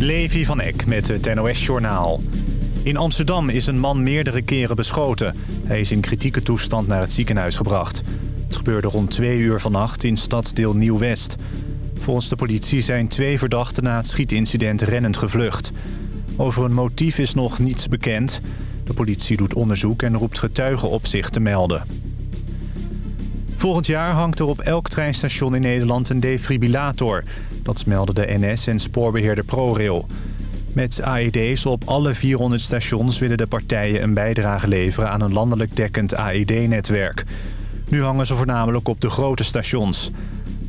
Levi van Eck met het NOS-journaal. In Amsterdam is een man meerdere keren beschoten. Hij is in kritieke toestand naar het ziekenhuis gebracht. Het gebeurde rond twee uur vannacht in stadsdeel Nieuw-West. Volgens de politie zijn twee verdachten na het schietincident rennend gevlucht. Over een motief is nog niets bekend. De politie doet onderzoek en roept getuigen op zich te melden. Volgend jaar hangt er op elk treinstation in Nederland een defibrillator. Dat melden de NS en spoorbeheerder ProRail. Met AED's op alle 400 stations willen de partijen een bijdrage leveren aan een landelijk dekkend AED-netwerk. Nu hangen ze voornamelijk op de grote stations.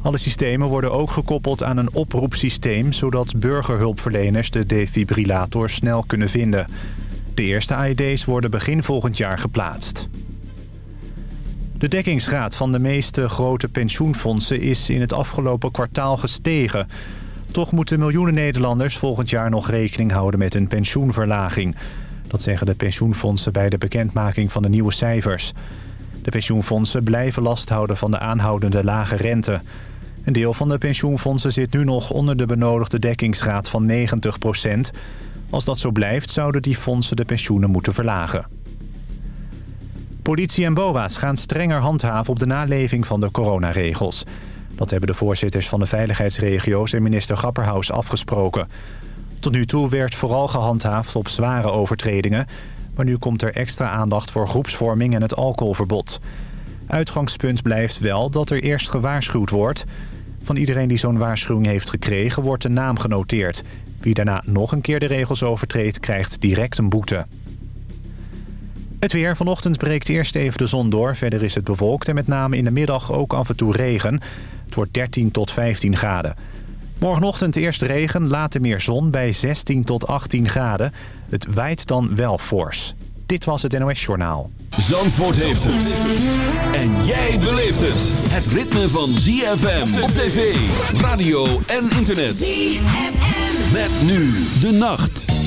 Alle systemen worden ook gekoppeld aan een oproepsysteem... zodat burgerhulpverleners de defibrillator snel kunnen vinden. De eerste AED's worden begin volgend jaar geplaatst. De dekkingsgraad van de meeste grote pensioenfondsen is in het afgelopen kwartaal gestegen. Toch moeten miljoenen Nederlanders volgend jaar nog rekening houden met een pensioenverlaging. Dat zeggen de pensioenfondsen bij de bekendmaking van de nieuwe cijfers. De pensioenfondsen blijven last houden van de aanhoudende lage rente. Een deel van de pensioenfondsen zit nu nog onder de benodigde dekkingsgraad van 90% Als dat zo blijft, zouden die fondsen de pensioenen moeten verlagen. Politie en BOA's gaan strenger handhaven op de naleving van de coronaregels. Dat hebben de voorzitters van de veiligheidsregio's en minister Grapperhaus afgesproken. Tot nu toe werd vooral gehandhaafd op zware overtredingen... maar nu komt er extra aandacht voor groepsvorming en het alcoholverbod. Uitgangspunt blijft wel dat er eerst gewaarschuwd wordt. Van iedereen die zo'n waarschuwing heeft gekregen wordt een naam genoteerd. Wie daarna nog een keer de regels overtreedt krijgt direct een boete. Het weer. Vanochtend breekt eerst even de zon door. Verder is het bewolkt en met name in de middag ook af en toe regen. Het wordt 13 tot 15 graden. Morgenochtend eerst regen, later meer zon bij 16 tot 18 graden. Het waait dan wel fors. Dit was het NOS Journaal. Zandvoort heeft het. En jij beleeft het. Het ritme van ZFM op tv, radio en internet. ZFM. Met nu de nacht.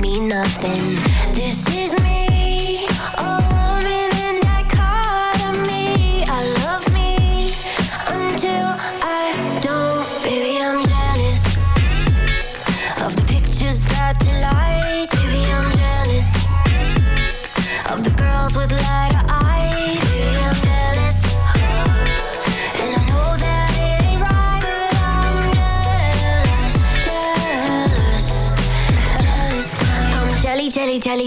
Me nothing. This is me,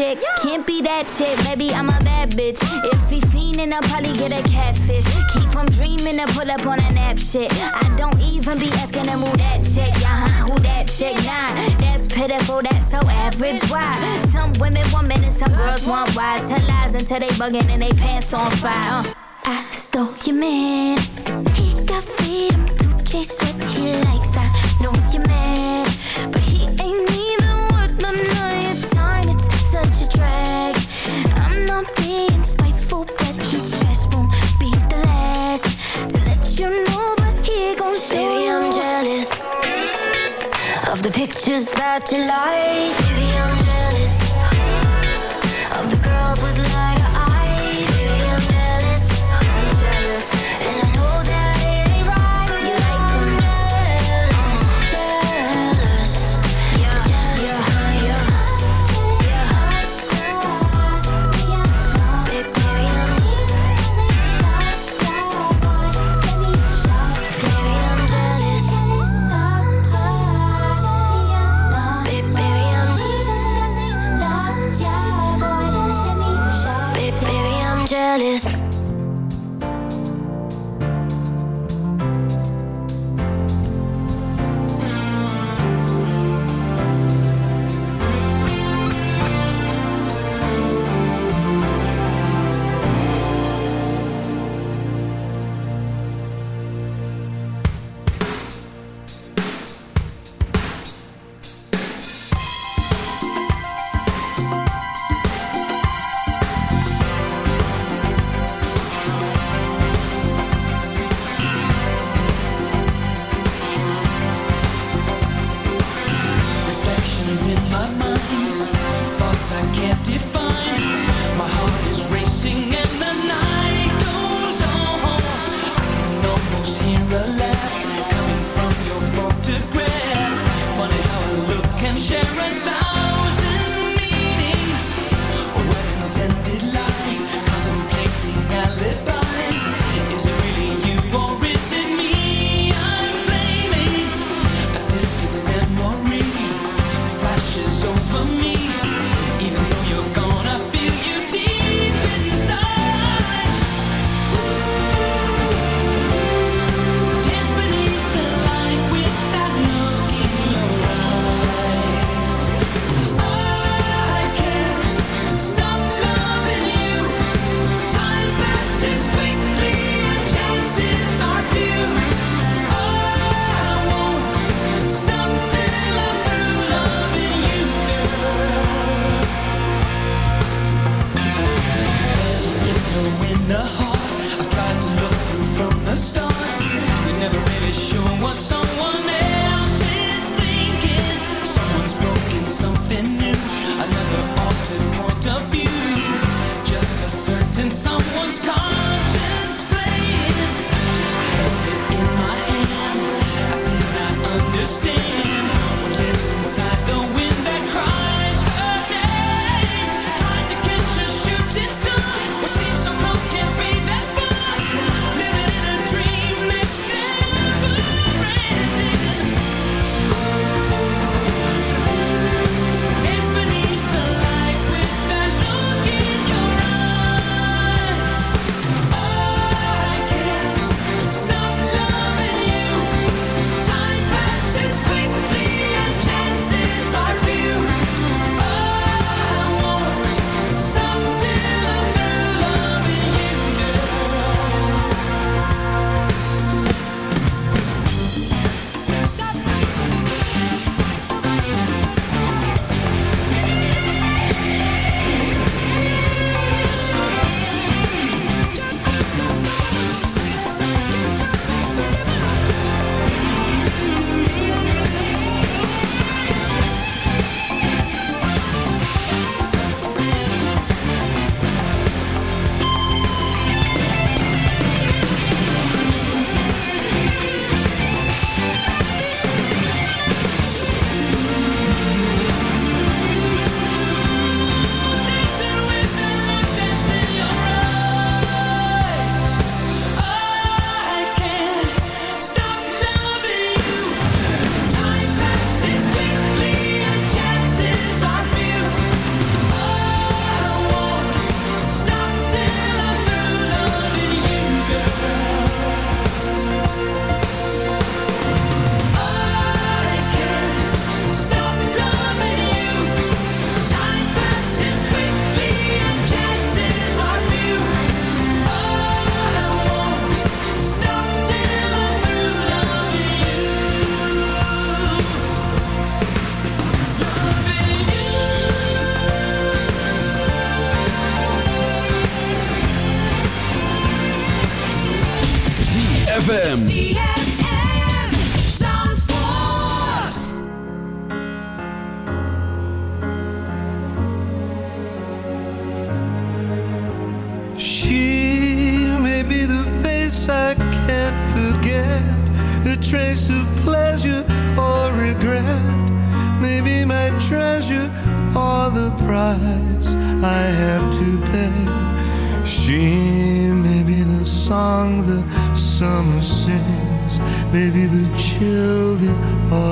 chick can't be that chick, baby. I'm a bad bitch. If he fiendin', I'll probably get a catfish. Keep him dreamin' to pull up on a nap shit. I don't even be asking him who that chick, uh huh, who that chick, nah. That's pitiful, that's so average. Why? Some women want men and some girls want wise. Tell lies until they buggin' and they pants on fire. Uh. I stole your man. He got freedom to chase what he likes. I know you're mad, pictures that you like.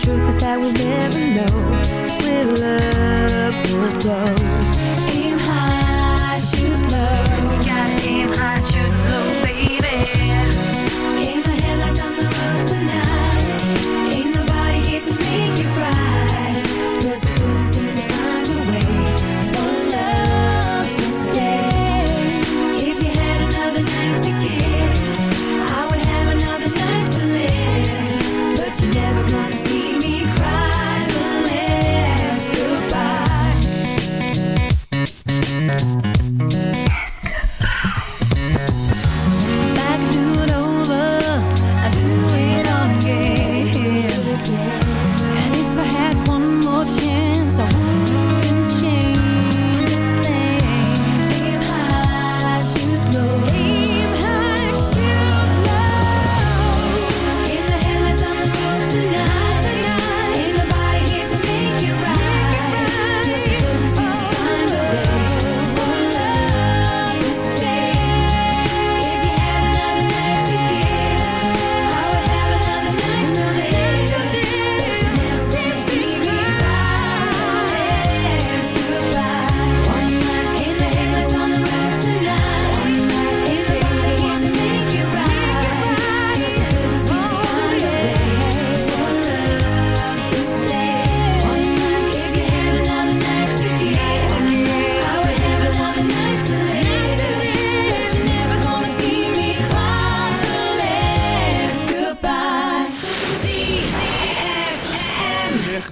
truth is that we'll never know. Where love will flow.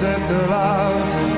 Het te laat.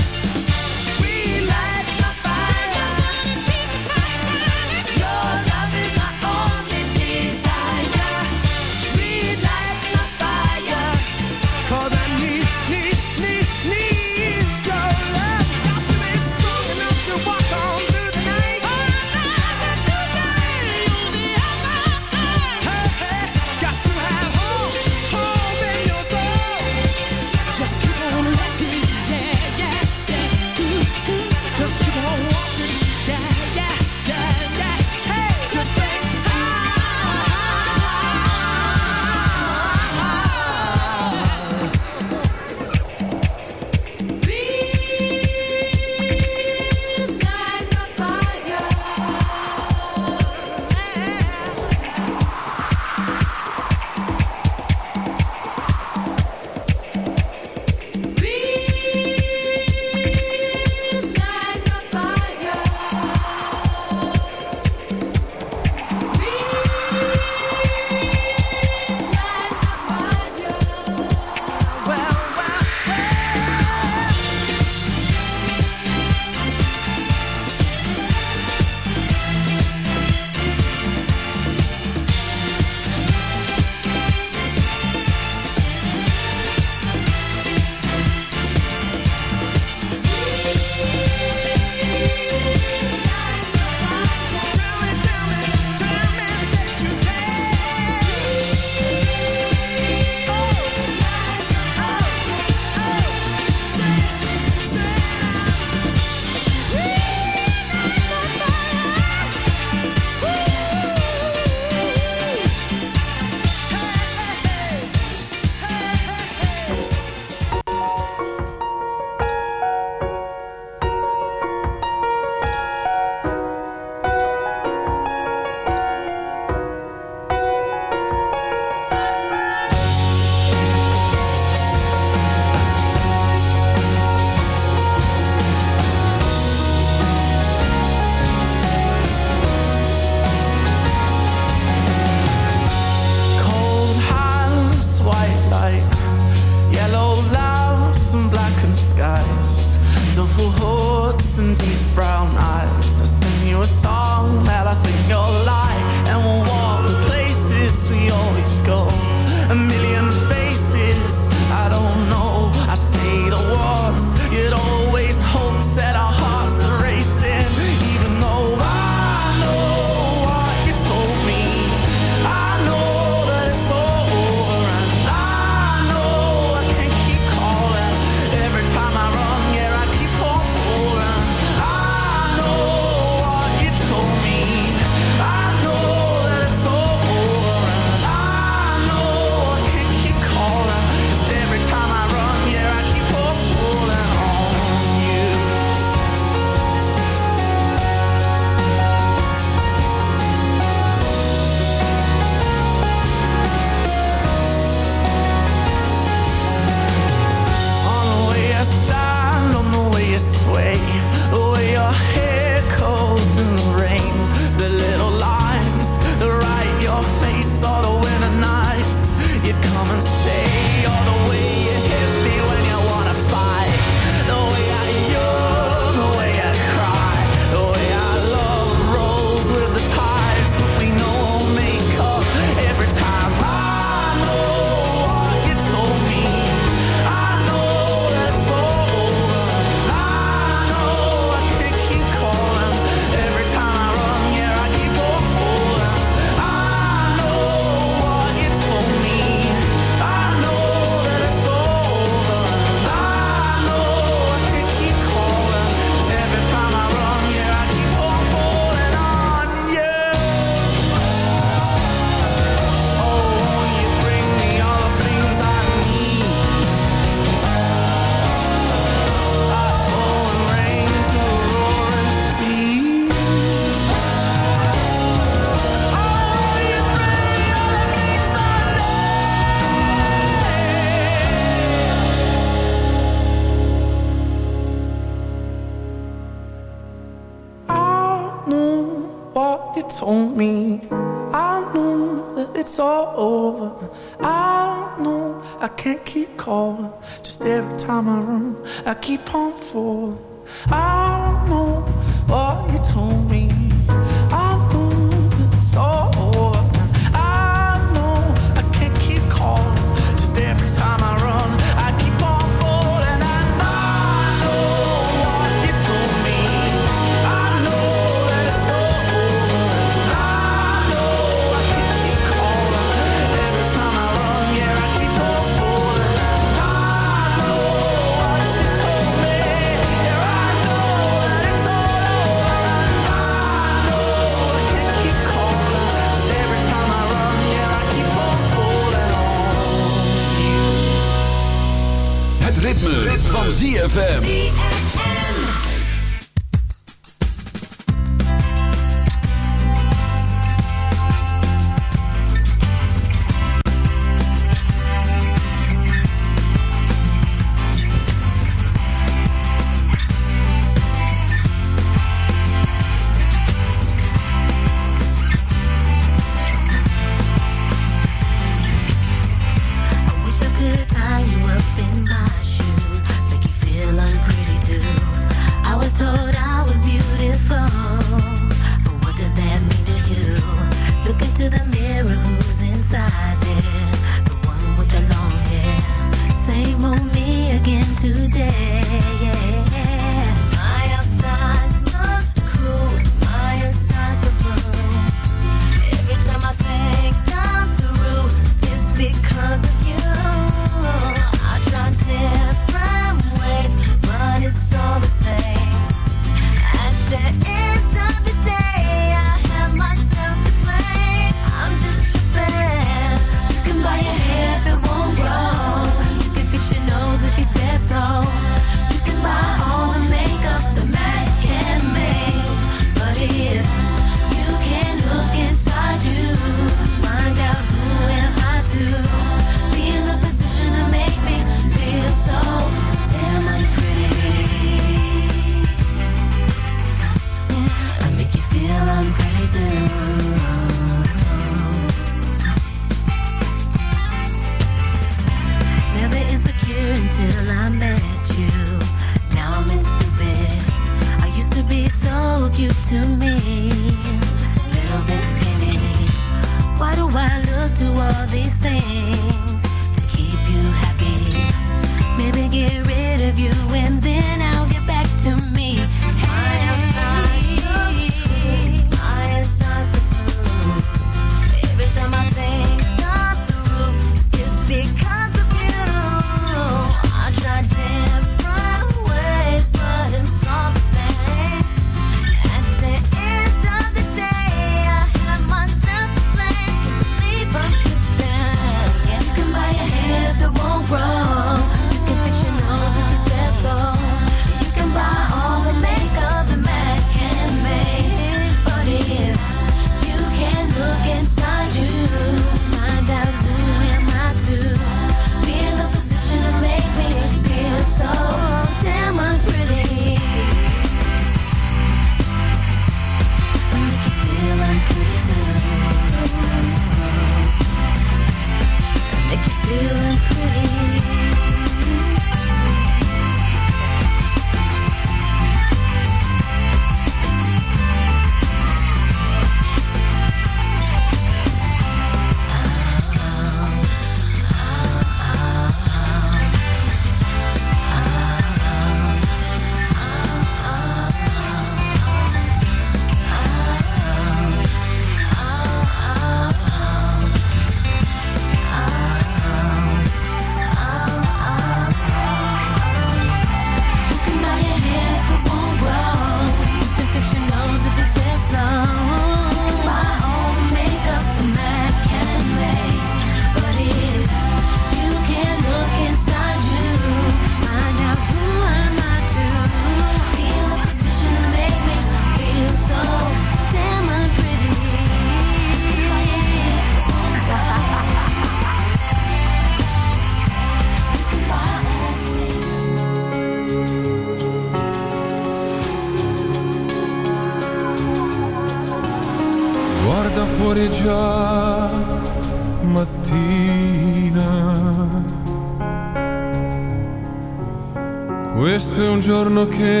Okay.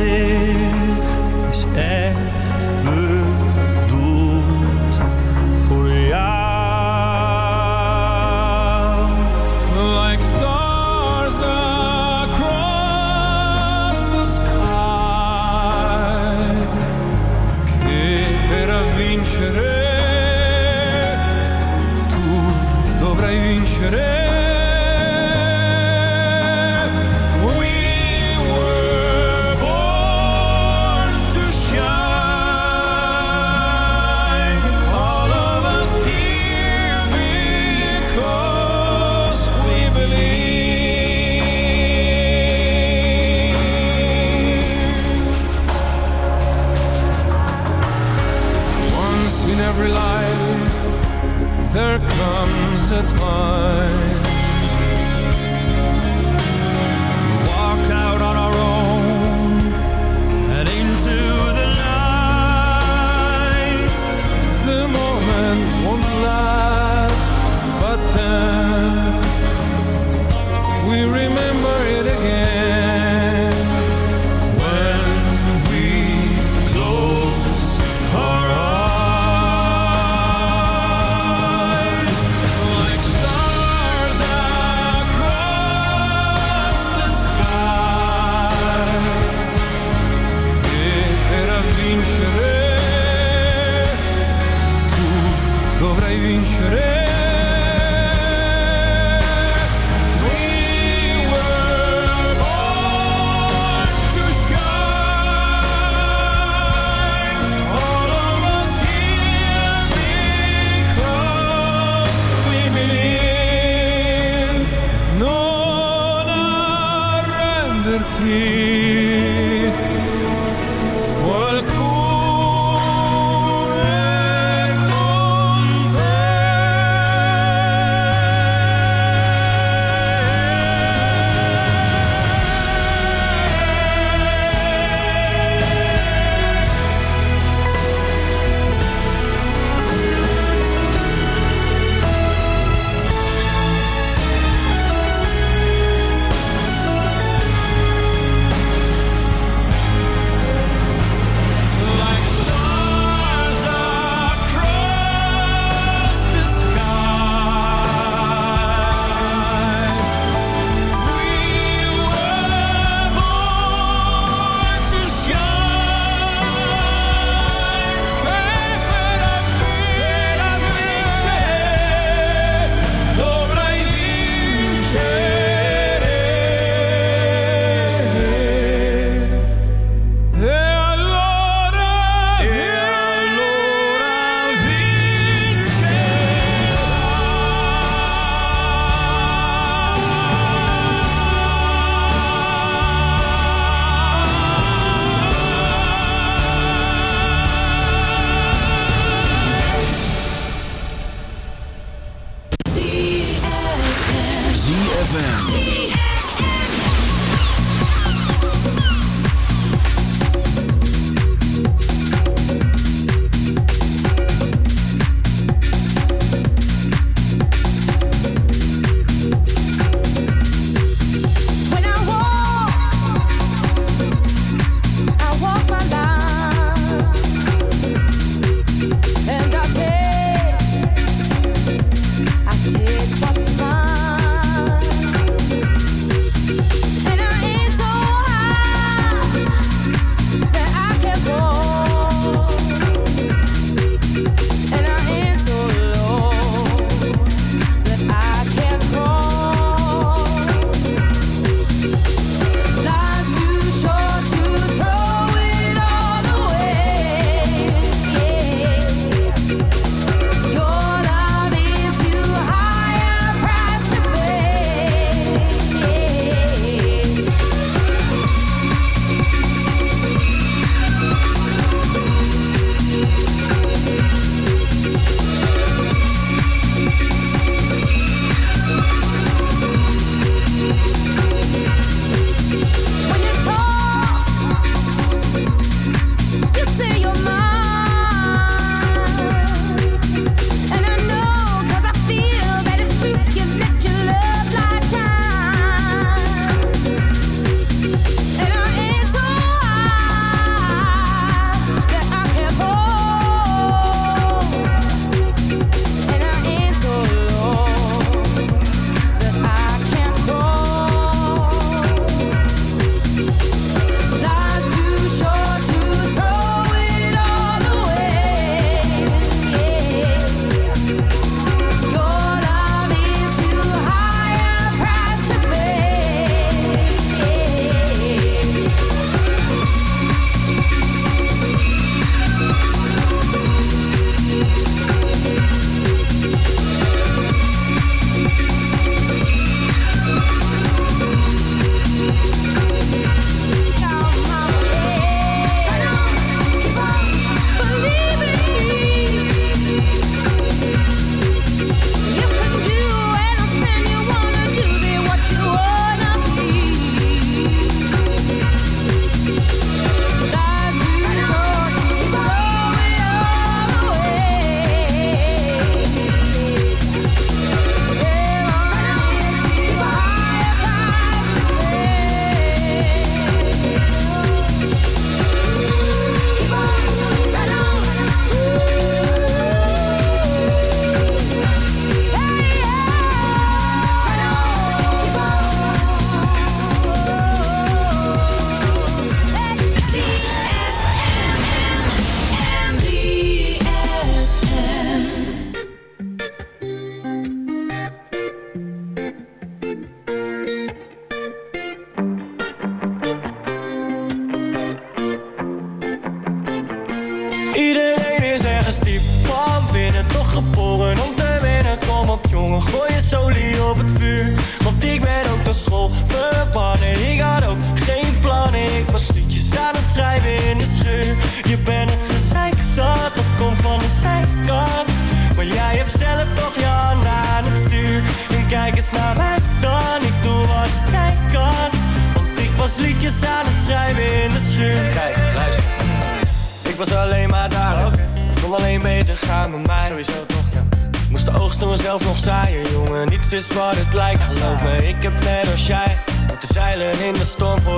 Gezicht. Is echt believe.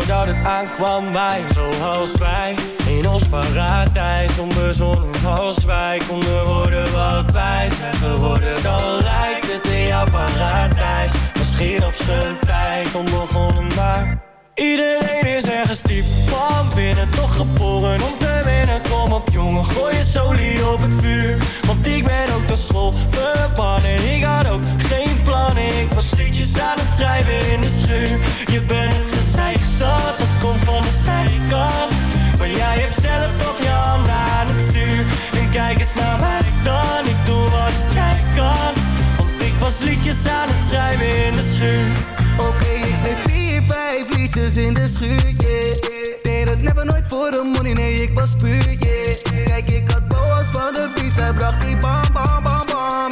Voordat het aankwam Wij, zoals wij In ons paradijs, onbezonnen als wij Konden worden wat wij zijn geworden Dan lijkt het in jouw paradijs Misschien op zijn tijd, onbegonnen maar Iedereen is ergens diep van binnen Toch geboren om te winnen Kom op jongen, gooi je solie op het vuur Want ik ben ook de school verbannen Ik had ook geen Ik was liedjes aan het schrijven in de schuur. Je bent het gezeik zat Dat komt van de zijkant. Maar jij hebt zelf toch je handen aan het stuur. En kijk eens naar mij dan Ik doe wat jij kan. Want ik was liedjes aan het schrijven in de schuur. Oké, ik schreef vier, vijf liedjes in de schuur, yeah. Deed het never nooit voor de money, nee, ik was puur, yeah. Kijk, ik had boas van de beat, zij bracht die bam, bam, bam, bam